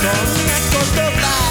Con un acto global